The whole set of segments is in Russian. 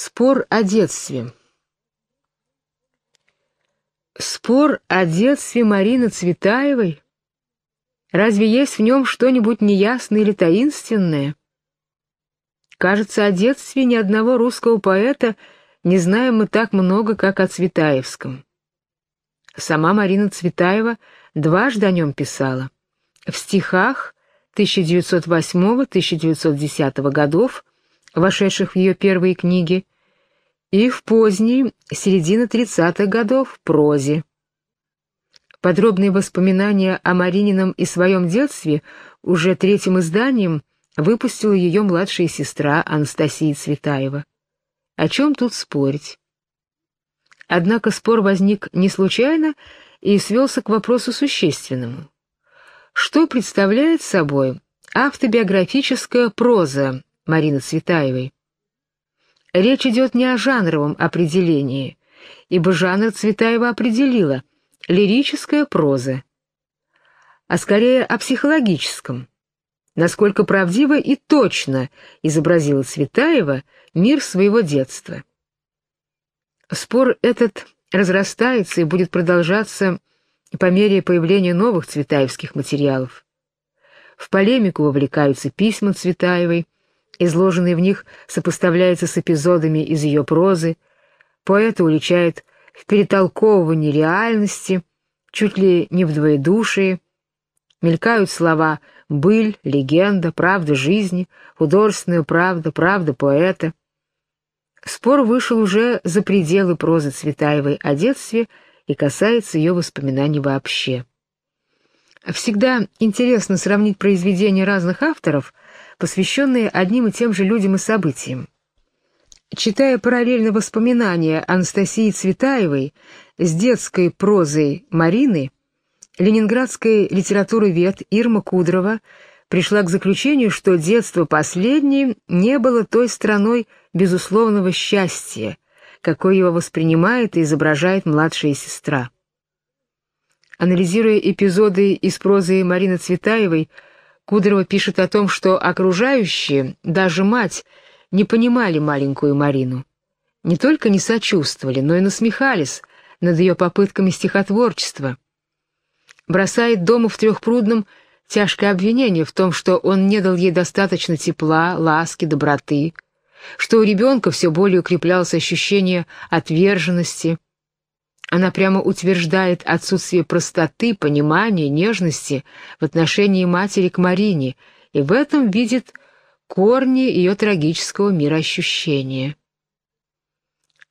Спор о детстве. Спор о детстве Марины Цветаевой? Разве есть в нем что-нибудь неясное или таинственное? Кажется, о детстве ни одного русского поэта не знаем мы так много, как о Цветаевском. Сама Марина Цветаева дважды о нем писала. В стихах 1908-1910 годов вошедших в ее первые книги, и в поздней, середины 30-х годов, прозе. Подробные воспоминания о Маринином и своем детстве уже третьим изданием выпустила ее младшая сестра Анастасия Цветаева. О чем тут спорить? Однако спор возник не случайно и свелся к вопросу существенному. Что представляет собой автобиографическая проза Марины Цветаевой. Речь идет не о жанровом определении, ибо жанр Цветаева определила — лирическая проза, а скорее о психологическом. Насколько правдиво и точно изобразила Цветаева мир своего детства. Спор этот разрастается и будет продолжаться по мере появления новых цветаевских материалов. В полемику вовлекаются письма Цветаевой, Изложенные в них сопоставляются с эпизодами из ее прозы, поэта уличает в перетолковывании реальности, чуть ли не в двоедушии, мелькают слова «быль», «легенда», «правда жизни», «художественная правда», «правда поэта». Спор вышел уже за пределы прозы Цветаевой о детстве и касается ее воспоминаний вообще. Всегда интересно сравнить произведения разных авторов – посвященные одним и тем же людям и событиям. Читая параллельно воспоминания Анастасии Цветаевой с детской прозой Марины, ленинградская литературовед Ирма Кудрова пришла к заключению, что детство последней не было той страной безусловного счастья, какой его воспринимает и изображает младшая сестра. Анализируя эпизоды из прозы Марины Цветаевой, Кудрова пишет о том, что окружающие, даже мать, не понимали маленькую Марину. Не только не сочувствовали, но и насмехались над ее попытками стихотворчества. Бросает дому в Трехпрудном тяжкое обвинение в том, что он не дал ей достаточно тепла, ласки, доброты, что у ребенка все более укреплялось ощущение отверженности, она прямо утверждает отсутствие простоты, понимания, нежности в отношении матери к Марине и в этом видит корни ее трагического мироощущения.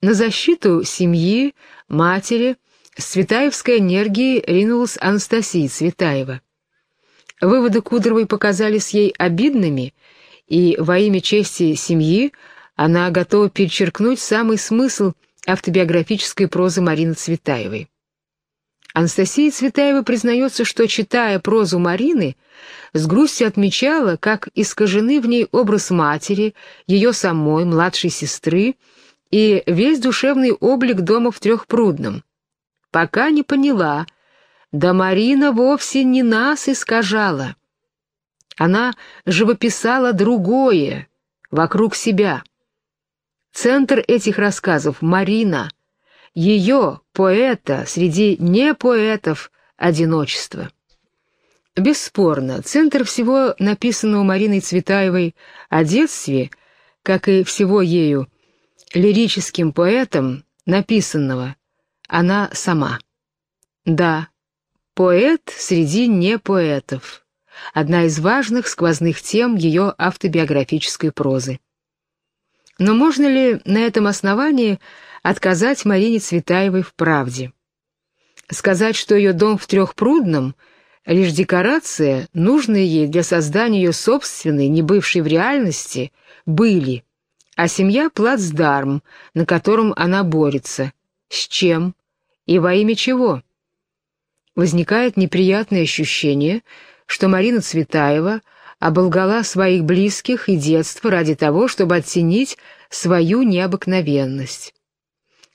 На защиту семьи, матери, с цветаевской энергией ринулась Анастасия Цветаева. Выводы Кудровой показались ей обидными, и во имя чести семьи она готова перечеркнуть самый смысл – автобиографической прозы Марины Цветаевой. Анастасия Цветаева признается, что, читая прозу Марины, с грустью отмечала, как искажены в ней образ матери, ее самой, младшей сестры и весь душевный облик дома в Трехпрудном. Пока не поняла, да Марина вовсе не нас искажала. Она живописала другое, вокруг себя. Центр этих рассказов — Марина, ее, поэта, среди непоэтов, одиночество. Бесспорно, центр всего написанного Мариной Цветаевой о детстве, как и всего ею, лирическим поэтом, написанного, она сама. Да, поэт среди непоэтов. Одна из важных сквозных тем ее автобиографической прозы. Но можно ли на этом основании отказать Марине Цветаевой в правде? Сказать, что ее дом в Трехпрудном — лишь декорация, нужная ей для создания ее собственной, не бывшей в реальности, были, а семья — плацдарм, на котором она борется. С чем? И во имя чего? Возникает неприятное ощущение, что Марина Цветаева — оболгала своих близких и детство ради того, чтобы оценить свою необыкновенность.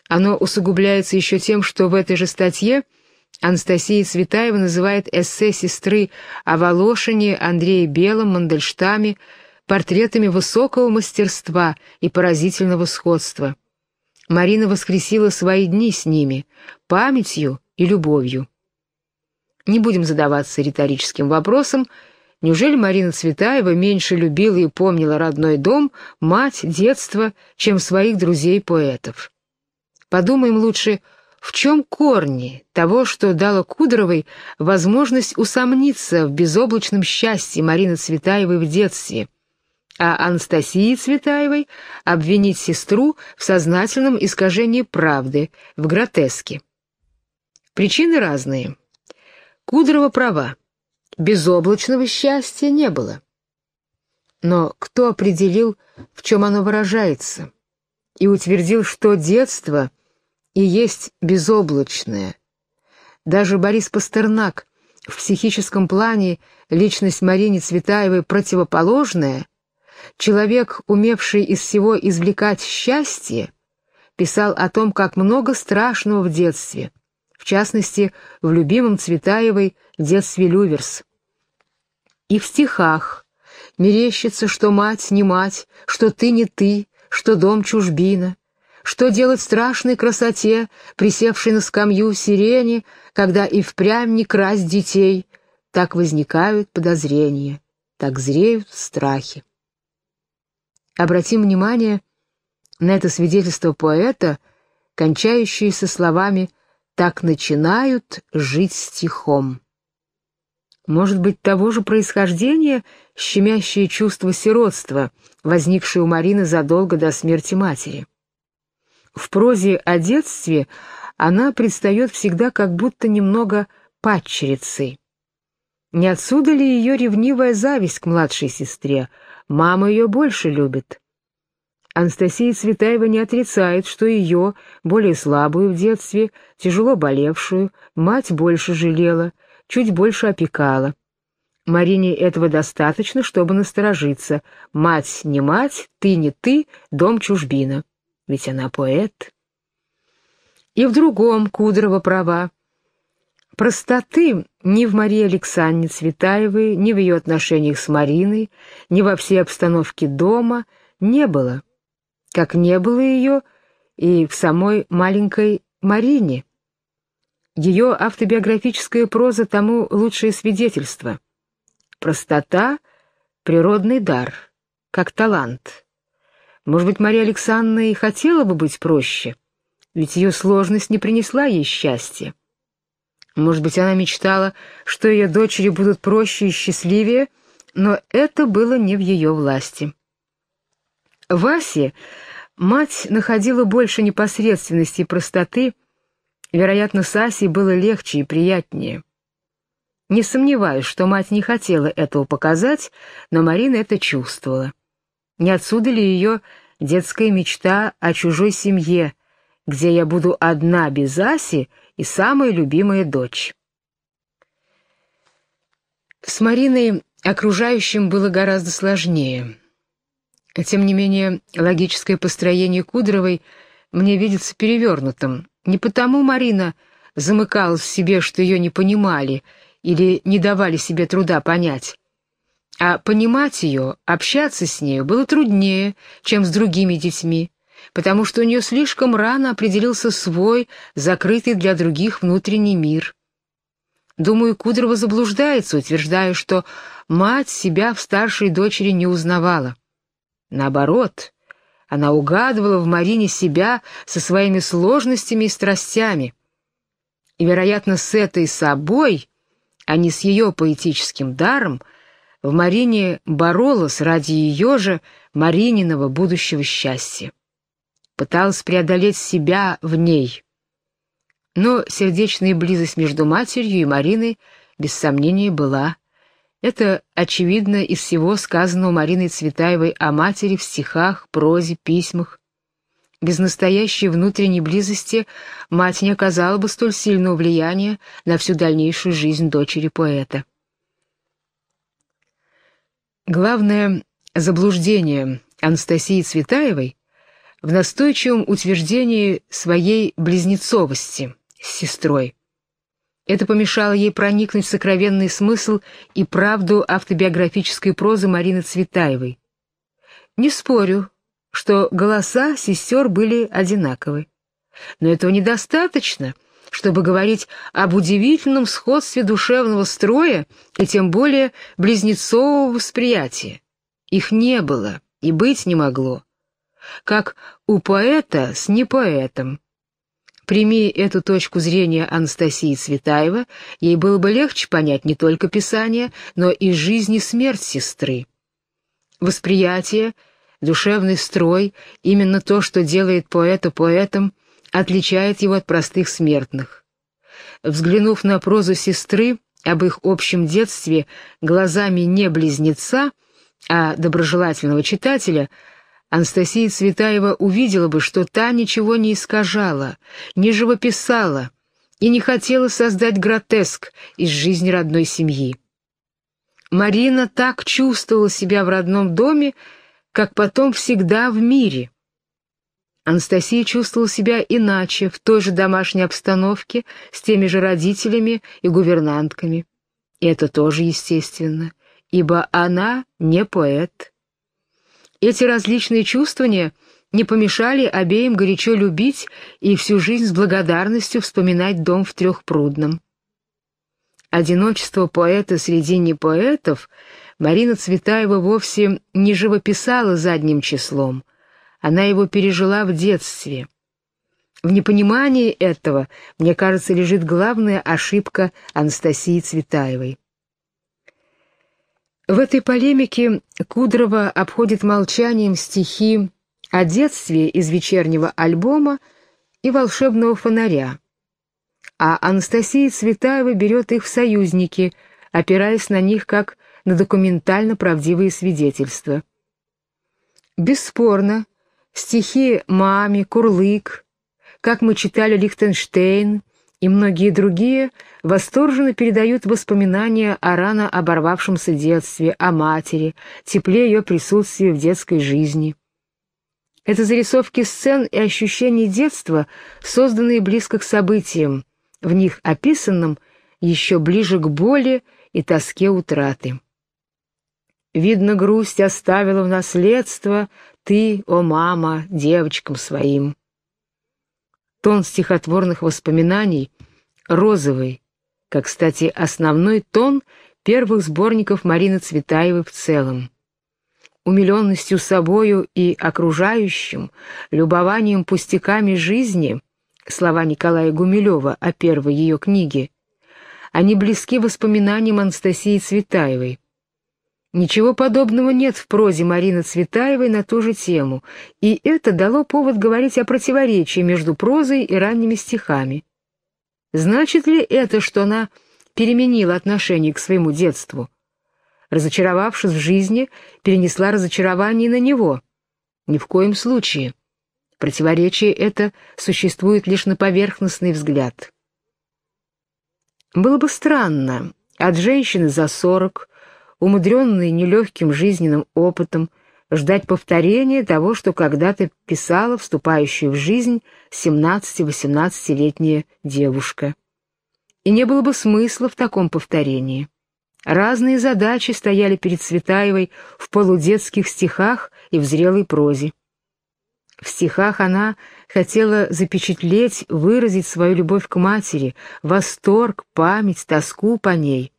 Оно усугубляется еще тем, что в этой же статье Анастасия Цветаева называет эссе сестры о Волошине, Андрее Белом, Мандельштаме портретами высокого мастерства и поразительного сходства. Марина воскресила свои дни с ними, памятью и любовью. Не будем задаваться риторическим вопросом, неужели Марина Цветаева меньше любила и помнила родной дом, мать, детство, чем своих друзей-поэтов? Подумаем лучше, в чем корни того, что дало Кудровой возможность усомниться в безоблачном счастье Марины Цветаевой в детстве, а Анастасии Цветаевой обвинить сестру в сознательном искажении правды, в гротеске. Причины разные. Кудрова права. Безоблачного счастья не было. Но кто определил, в чем оно выражается, и утвердил, что детство — и есть безоблачное. Даже Борис Пастернак в психическом плане личность Марине Цветаевой противоположная, человек, умевший из всего извлекать счастье, писал о том, как много страшного в детстве, в частности, в любимом Цветаевой детстве Люверс. И в стихах мерещится, что мать не мать, что ты не ты, что дом чужбина, что делать страшной красоте, присевшей на скамью сирени, когда и впрямь не красть детей? Так возникают подозрения, так зреют страхи. Обратим внимание на это свидетельство поэта, кончающееся словами «так начинают жить стихом». Может быть, того же происхождения щемящее чувство сиротства, возникшее у Марины задолго до смерти матери. В прозе о детстве она предстает всегда как будто немного падчерицей. Не отсюда ли ее ревнивая зависть к младшей сестре? Мама ее больше любит. Анастасия Цветаева не отрицает, что ее, более слабую в детстве, тяжело болевшую, мать больше жалела, чуть больше опекала. Марине этого достаточно, чтобы насторожиться. Мать не мать, ты не ты, дом чужбина ведь она поэт. И в другом Кудрова права. Простоты ни в Марии Александре Цветаевой, ни в ее отношениях с Мариной, ни во всей обстановке дома не было, как не было ее и в самой маленькой Марине. Ее автобиографическая проза тому лучшее свидетельство. Простота — природный дар, как талант. Может быть, Мария Александровна и хотела бы быть проще, ведь ее сложность не принесла ей счастья. Может быть, она мечтала, что ее дочери будут проще и счастливее, но это было не в ее власти. Васе мать находила больше непосредственности и простоты, вероятно, с Асей было легче и приятнее. Не сомневаюсь, что мать не хотела этого показать, но Марина это чувствовала. Не отсюда ли ее детская мечта о чужой семье, где я буду одна без Аси и самая любимая дочь? С Мариной окружающим было гораздо сложнее. Тем не менее, логическое построение Кудровой мне видится перевернутым. Не потому Марина замыкалась в себе, что ее не понимали или не давали себе труда понять, а понимать ее, общаться с нею было труднее, чем с другими детьми, потому что у нее слишком рано определился свой, закрытый для других внутренний мир. Думаю, Кудрова заблуждается, утверждая, что мать себя в старшей дочери не узнавала. Наоборот, она угадывала в Марине себя со своими сложностями и страстями. И, вероятно, с этой собой, а не с ее поэтическим даром, в Марине боролась ради ее же, Марининого будущего счастья. Пыталась преодолеть себя в ней. Но сердечная близость между матерью и Мариной без сомнения была. Это очевидно из всего сказанного Мариной Цветаевой о матери в стихах, прозе, письмах. Без настоящей внутренней близости мать не оказала бы столь сильного влияния на всю дальнейшую жизнь дочери поэта. Главное заблуждение Анастасии Цветаевой в настойчивом утверждении своей близнецовости с сестрой. Это помешало ей проникнуть в сокровенный смысл и правду автобиографической прозы Марины Цветаевой. Не спорю, что голоса сестер были одинаковы. Но этого недостаточно, чтобы говорить об удивительном сходстве душевного строя и тем более близнецового восприятия. Их не было и быть не могло. Как у поэта с непоэтом. Прими эту точку зрения Анастасии Цветаева, ей было бы легче понять не только Писание, но и жизнь и смерть сестры. Восприятие, душевный строй, именно то, что делает поэта поэтом, отличает его от простых смертных. Взглянув на прозу сестры об их общем детстве глазами не близнеца, а доброжелательного читателя, Анастасия Цветаева увидела бы, что та ничего не искажала, не живописала и не хотела создать гротеск из жизни родной семьи. Марина так чувствовала себя в родном доме, как потом всегда в мире. Анастасия чувствовала себя иначе, в той же домашней обстановке, с теми же родителями и гувернантками. И это тоже естественно, ибо она не поэт. Эти различные чувствования не помешали обеим горячо любить и всю жизнь с благодарностью вспоминать дом в Трехпрудном. Одиночество поэта среди непоэтов Марина Цветаева вовсе не живописала задним числом, она его пережила в детстве. В непонимании этого, мне кажется, лежит главная ошибка Анастасии Цветаевой. В этой полемике Кудрова обходит молчанием стихи о детстве из вечернего альбома и волшебного фонаря, а Анастасия Цветаева берет их в союзники, опираясь на них как на документально правдивые свидетельства. Бесспорно, Стихи Мами, Курлык, как мы читали Лихтенштейн и многие другие восторженно передают воспоминания о рано оборвавшемся детстве, о матери, тепле ее присутствия в детской жизни. Это зарисовки сцен и ощущений детства, созданные близко к событиям, в них описанным еще ближе к боли и тоске утраты. Видно, грусть оставила в наследство ты, о мама, девочкам своим. Тон стихотворных воспоминаний розовый, как, кстати, основной тон первых сборников Марины Цветаевой в целом. Умиленностью собою и окружающим, любованием пустяками жизни, слова Николая Гумилева о первой ее книге, они близки воспоминаниям Анастасии Цветаевой, Ничего подобного нет в прозе Марины Цветаевой на ту же тему, и это дало повод говорить о противоречии между прозой и ранними стихами. Значит ли это, что она переменила отношение к своему детству? Разочаровавшись в жизни, перенесла разочарование на него? Ни в коем случае. Противоречие это существует лишь на поверхностный взгляд. Было бы странно от женщины за сорок, умудренный нелегким жизненным опытом, ждать повторения того, что когда-то писала вступающая в жизнь 17-18-летняя девушка. И не было бы смысла в таком повторении. Разные задачи стояли перед Светаевой в полудетских стихах и в зрелой прозе. В стихах она хотела запечатлеть, выразить свою любовь к матери, восторг, память, тоску по ней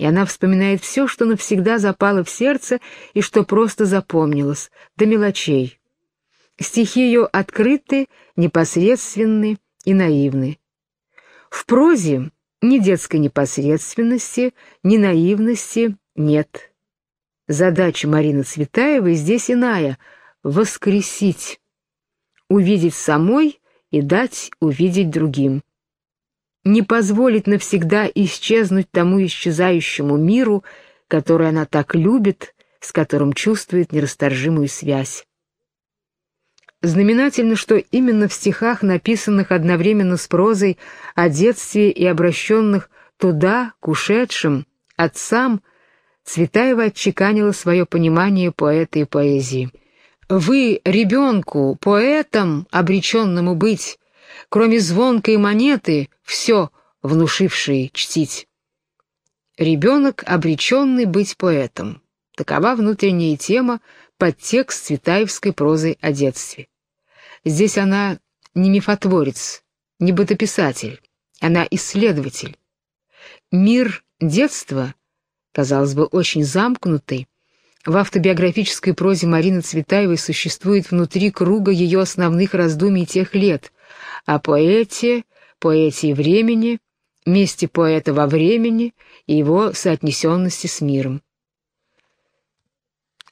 и она вспоминает все, что навсегда запало в сердце и что просто запомнилось, до мелочей. Стихи ее открыты, непосредственны и наивны. В прозе ни детской непосредственности, ни наивности нет. Задача Марины Цветаевой здесь иная — воскресить, увидеть самой и дать увидеть другим не позволит навсегда исчезнуть тому исчезающему миру, который она так любит, с которым чувствует нерасторжимую связь. Знаменательно, что именно в стихах, написанных одновременно с прозой о детстве и обращенных туда, к ушедшим, отцам, Цветаева отчеканила свое понимание поэта и поэзии. «Вы, ребенку, поэтом, обреченному быть, кроме звонкой монеты, все внушившие чтить. Ребенок, обреченный быть поэтом. Такова внутренняя тема подтекст цветаевской прозы о детстве. Здесь она не мифотворец, не бытописатель, она исследователь. Мир детства, казалось бы, очень замкнутый, в автобиографической прозе Марины Цветаевой существует внутри круга ее основных раздумий тех лет о поэте, поэте времени, месте поэта во времени и его соотнесенности с миром.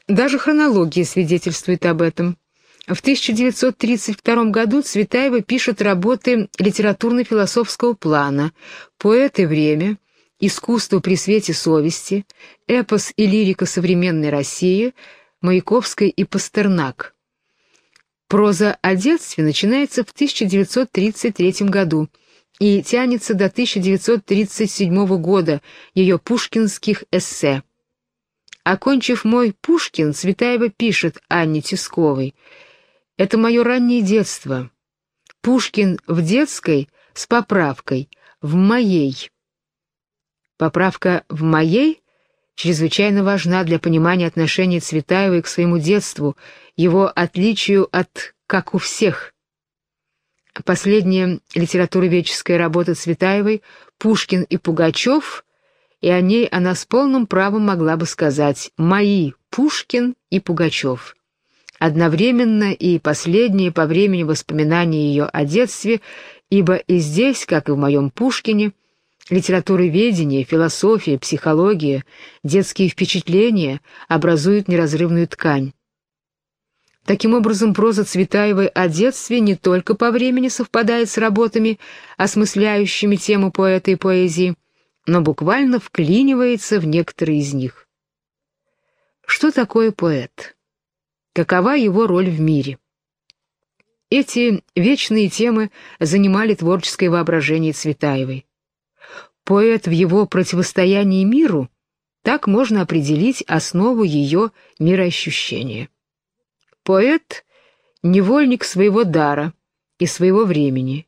Даже хронология свидетельствует об этом. В 1932 году Цветаева пишет работы литературно-философского плана «Поэт и время», «Искусство при свете совести», «Эпос и лирика современной России», «Маяковская и Пастернак». Проза о детстве начинается в 1933 году и тянется до 1937 года ее пушкинских эссе. Окончив мой Пушкин, Цветаева пишет Анне Тисковой «Это мое раннее детство. Пушкин в детской с поправкой, в моей». Поправка «в моей» чрезвычайно важна для понимания отношения Цветаевой к своему детству, его отличию от «как у всех». Последняя литературоведческая работа Цветаевой «Пушкин и Пугачев», и о ней она с полным правом могла бы сказать «мои Пушкин и Пугачев». Одновременно и последние по времени воспоминания ее о детстве, ибо и здесь, как и в моем Пушкине, литературоведение, философия, психология, детские впечатления образуют неразрывную ткань. Таким образом, проза Цветаевой о детстве не только по времени совпадает с работами, осмысляющими тему поэта и поэзии, но буквально вклинивается в некоторые из них. Что такое поэт? Какова его роль в мире? Эти вечные темы занимали творческое воображение Цветаевой. Поэт в его противостоянии миру, так можно определить основу ее мироощущения. Поэт — невольник своего дара и своего времени.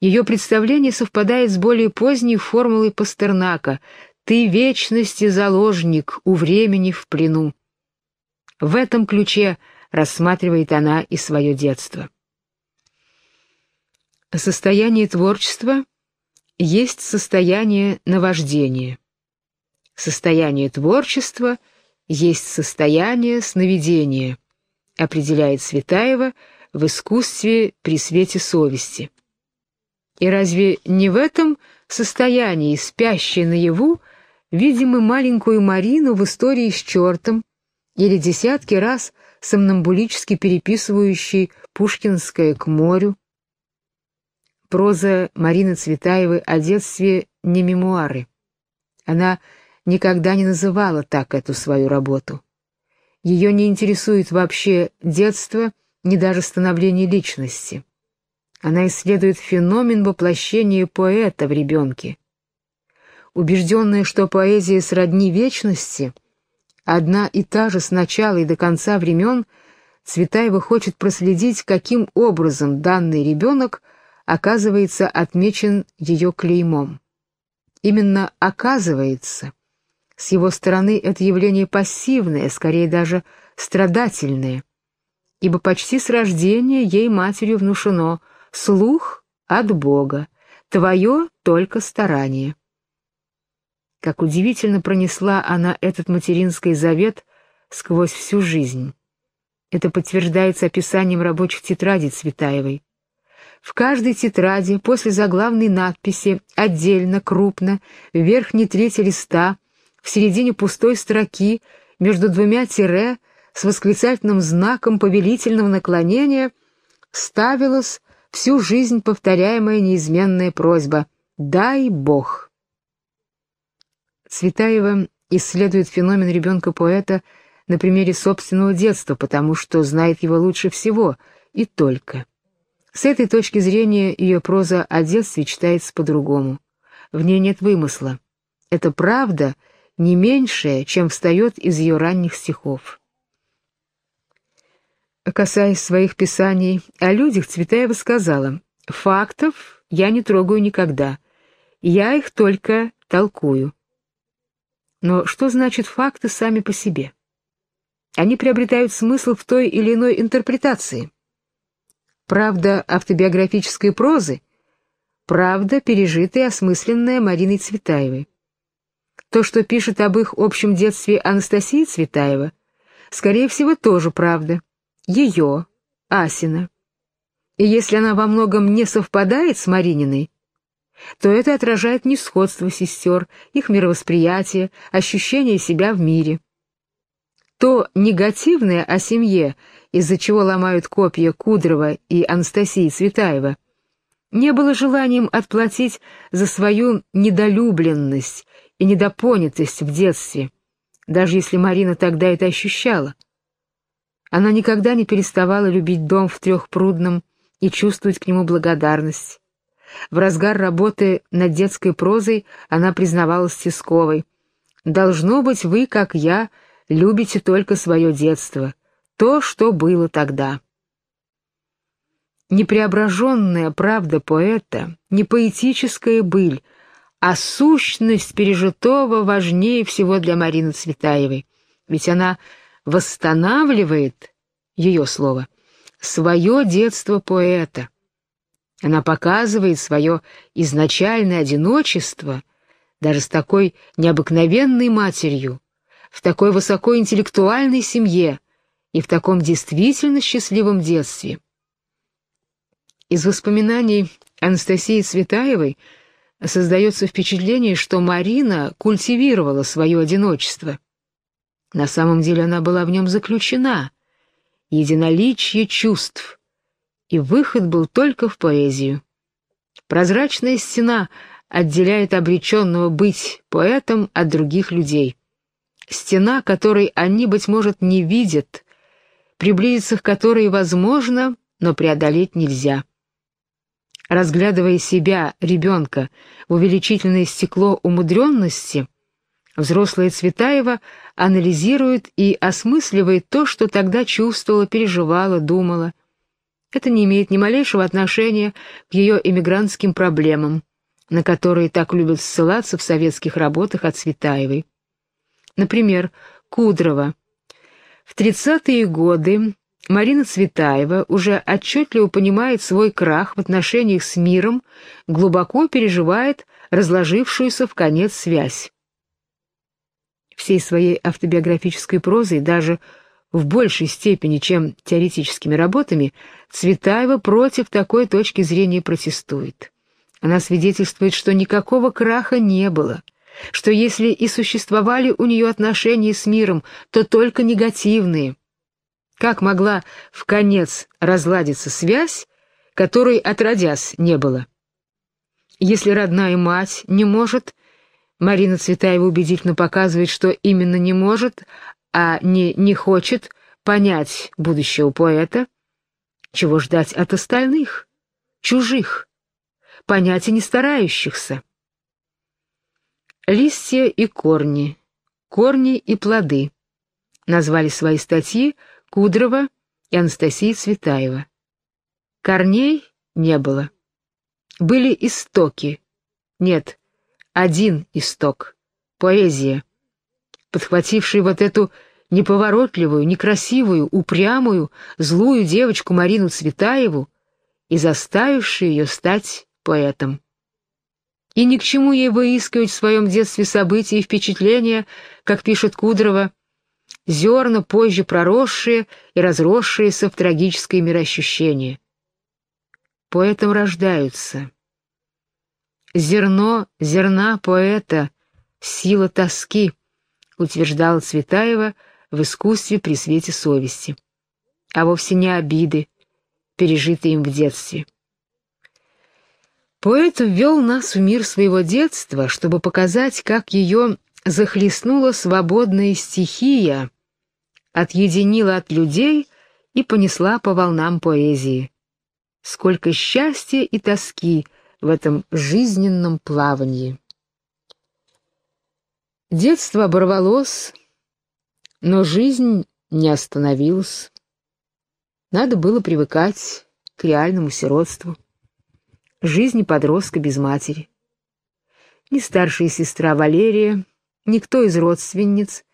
Ее представление совпадает с более поздней формулой Пастернака «Ты вечности заложник, у времени в плену». В этом ключе рассматривает она и свое детство. Состояние творчества есть состояние наваждения. Состояние творчества есть состояние сновидения определяет Светаева в искусстве при свете совести. И разве не в этом состоянии, спящей наяву, видим мы маленькую Марину в истории с чертом или десятки раз сомнамбулически переписывающей Пушкинское к морю? Проза Марины Цветаевой о детстве не мемуары. Она никогда не называла так эту свою работу. Ее не интересует вообще детство, ни даже становление личности. Она исследует феномен воплощения поэта в ребенке. Убежденная, что поэзия сродни вечности, одна и та же с начала и до конца времен, Цветаева хочет проследить, каким образом данный ребенок оказывается отмечен ее клеймом. Именно «оказывается», с его стороны это явление пассивное, скорее даже страдательное, ибо почти с рождения ей матерью внушено «слух от Бога, твое только старание». Как удивительно пронесла она этот материнский завет сквозь всю жизнь. Это подтверждается описанием рабочих тетрадей Цветаевой. В каждой тетради после заглавной надписи отдельно, крупно, в верхней трети листа в середине пустой строки между двумя тире с восклицательным знаком повелительного наклонения ставилась всю жизнь повторяемая неизменная просьба «Дай Бог». Цветаева исследует феномен ребенка-поэта на примере собственного детства, потому что знает его лучше всего, и только. С этой точки зрения ее проза о детстве читается по-другому. В ней нет вымысла. Это правда — не меньшее, чем встает из ее ранних стихов. Касаясь своих писаний о людях, Цветаева сказала, «Фактов я не трогаю никогда, я их только толкую». Но что значит факты сами по себе? они приобретают смысл в той или иной интерпретации. Правда автобиографической прозы — правда, пережитая и осмысленная Мариной Цветаевой. То, что пишет об их общем детстве Анастасия Цветаева, скорее всего, тоже правда. Ее, Асина. И если она во многом не совпадает с Марининой, то это отражает несходство сестер, их мировосприятие, ощущение себя в мире. То негативное о семье, из-за чего ломают копья Кудрова и Анастасии Цветаева, не было желанием отплатить за свою недолюбленность и недопонятость в детстве, даже если Марина тогда это ощущала. Она никогда не переставала любить дом в Трехпрудном и чувствовать к нему благодарность. В разгар работы над детской прозой она признавалась Тисковой. «Должно быть, вы, как я, любите только свое детство, то, что было тогда». Непреображенная правда поэта, не поэтическая быль, а сущность пережитого важнее всего для Марины Цветаевой, ведь она восстанавливает, ее слово, свое детство поэта. Она показывает свое изначальное одиночество даже с такой необыкновенной матерью, в такой высокоинтеллектуальной семье и в таком действительно счастливом детстве. Из воспоминаний Анастасии Цветаевой создается впечатление, что Марина культивировала свое одиночество. На самом деле она была в нем заключена. Единоличие чувств — и выход был только в поэзию. Прозрачная стена отделяет обреченного быть поэтом от других людей. Стена, которой они, быть может, не видят, приблизиться к которой возможно, но преодолеть нельзя. Разглядывая себя, ребенка, в увеличительное стекло умудренности, взрослая Цветаева анализирует и осмысливает то, что тогда чувствовала, переживала, думала, это не имеет ни малейшего отношения к ее эмигрантским проблемам, на которые так любят ссылаться в советских работах от Цветаевой. Например, Кудрова. В 30-е годы Марина Цветаева уже отчетливо понимает свой крах в отношениях с миром, глубоко переживает разложившуюся в конец связь. Всей своей автобиографической прозой, даже в большей степени, чем теоретическими работами, Цветаева против такой точки зрения протестует. Она свидетельствует, что никакого краха не было, что если и существовали у нее отношения с миром, то только негативные. Как могла в конец разладиться связь, которой отродясь не было? Если родная мать не может, Марина Цветаева убедительно показывает, что именно не может, а не не хочет понять будущего поэта, чего ждать от остальных, чужих, понять не старающихся. «Листья и корни, корни и плоды» назвали свои статьи Кудрова и Анастасия Цветаева. Корней не было. Были истоки. Нет, один исток — поэзия, подхвативший вот эту неповоротливую, некрасивую, упрямую, злую девочку Марину Цветаеву и заставивший ее стать поэтом. И ни к чему ей выискивать в своем детстве события и впечатления, как пишет Кудрова, зерна, позже проросшие и разросшиеся в трагическое мироощущение. Поэтом рождаются. Зерно, зерна поэта, сила тоски, утверждала Цветаева, — в искусстве при свете совести, а вовсе не обиды, пережитые им в детстве. Поэт ввел нас в мир своего детства, чтобы показать, как ее захлестнула свободная стихия, отъединила от людей и понесла по волнам поэзии. Сколько счастья и тоски в этом жизненном плавании. Детство оборвалось, но жизнь не остановилась. Надо было привыкать к реальному сиротству, жизни подростка без матери. Ни старшая сестра Валерия, никто из родственниц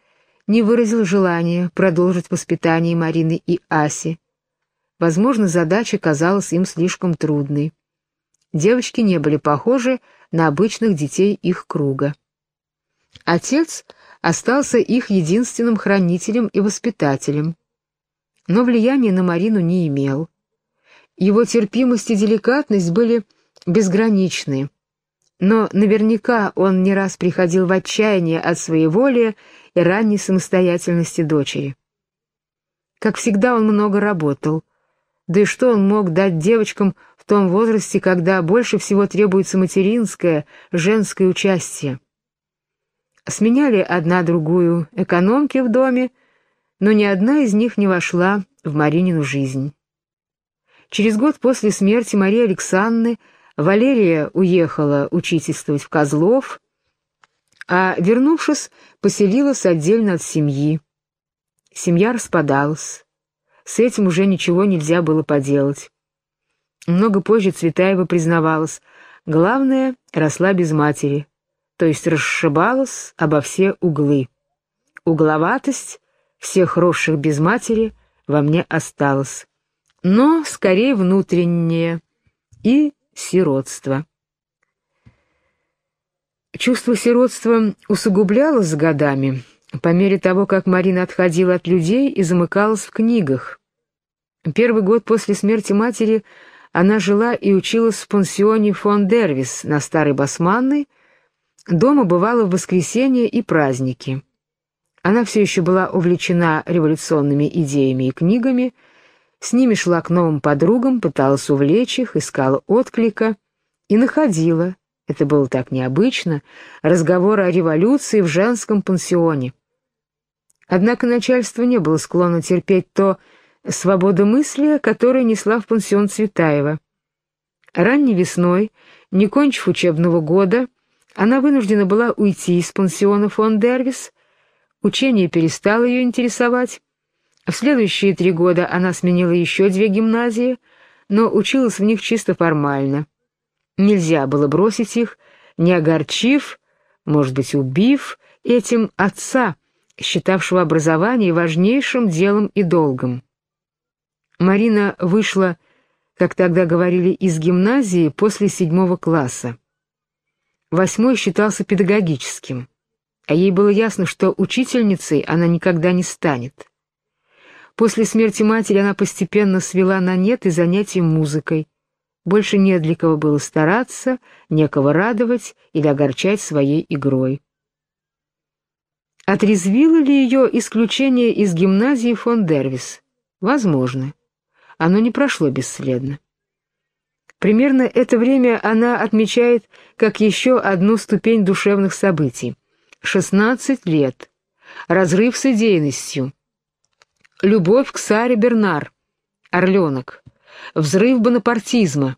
не выразил желания продолжить воспитание Марины и Аси. Возможно, задача казалась им слишком трудной. Девочки не были похожи на обычных детей их круга. Отец остался их единственным хранителем и воспитателем, но влияния на Марину не имел. Его терпимость и деликатность были безграничны, но наверняка он не раз приходил в отчаяние от своей воли и ранней самостоятельности дочери. Как всегда, он много работал. Да и что он мог дать девочкам в том возрасте, когда больше всего требуется материнское, женское участие? Сменяли одна другую экономки в доме, но ни одна из них не вошла в Маринину жизнь. Через год после смерти Марии Александры Валерия уехала учительствовать в Козлов, а, вернувшись, поселилась отдельно от семьи. Семья распадалась. С этим уже ничего нельзя было поделать. Много позже Цветаева признавалась, главное, росла без матери, то есть расшибалась обо все углы. Угловатость всех росших без матери во мне осталась, но скорее внутреннее и сиротство. Чувство сиротства усугублялось с годами, по мере того, как Марина отходила от людей и замыкалась в книгах. Первый год после смерти матери она жила и училась в пансионе фон Дервис на Старой Басманной, дома бывала в воскресенье и праздники. Она все еще была увлечена революционными идеями и книгами, с ними шла к новым подругам, пыталась увлечь их, искала отклика и находила, это было так необычно, разговоры о революции в женском пансионе. Однако начальство не было склонно терпеть то свободомыслие, которое несла в пансион Цветаева. Ранней весной, не кончив учебного года, она вынуждена была уйти из пансиона фон Дервис, учение перестало ее интересовать. В следующие три года она сменила еще две гимназии, но училась в них чисто формально. Нельзя было бросить их, не огорчив, может быть, убив этим отца, считавшего образование важнейшим делом и долгом. Марина вышла, как тогда говорили, из гимназии после седьмого класса. Восьмой считался педагогическим, а ей было ясно, что учительницей она никогда не станет. После смерти матери она постепенно свела на нет и занятия музыкой, больше не для кого было стараться, некого радовать или огорчать своей игрой. Отрезвило ли ее исключение из гимназии фон Дервис? Возможно. Оно не прошло бесследно. Примерно это время она отмечает как еще одну ступень душевных событий. 16 лет. Разрыв с идейностью. Любовь к Саре Бернар. Орленок взрыв бонапартизма.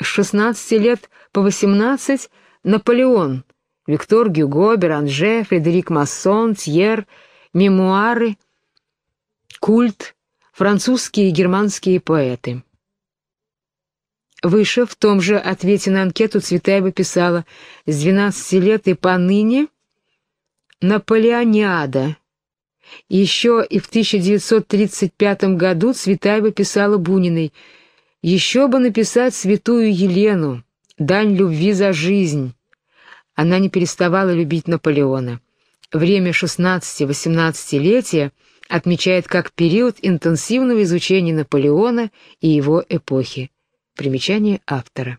С 16 лет по 18 Наполеон, Виктор Гюго, Беранже, Фредерик Массон, Тьер, мемуары, культ, французские и германские поэты. Выше, в том же ответе на анкету, Цветаева писала «С 12 лет и поныне Наполеониада, еще и в 1935 году Цветаева писала Буниной «Еще бы написать святую Елену, дань любви за жизнь». Она не переставала любить Наполеона. Время 16-18-летия отмечает как период интенсивного изучения Наполеона и его эпохи. Примечание автора.